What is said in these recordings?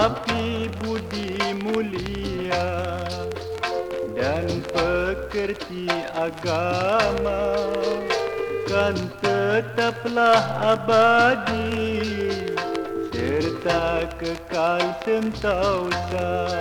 Tapi budi mulia dan pekerti agama kan tetaplah abadi serta kekal sentausa.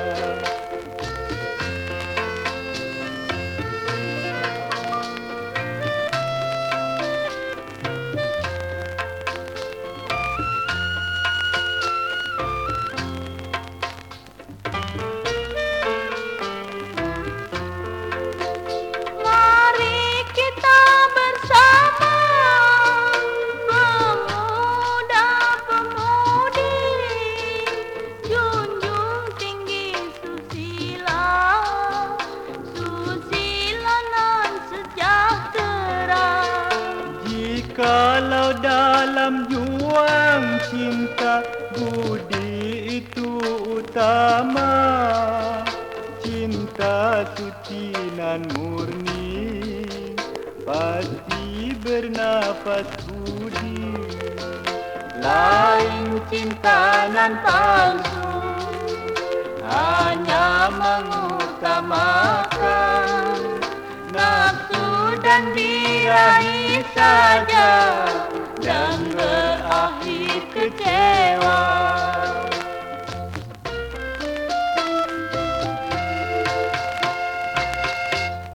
Jikalau dalam juang cinta budi itu utama. Cinta suci nan murni Pasti bernafas budi. Lain cinta nan palsu Hanya da da.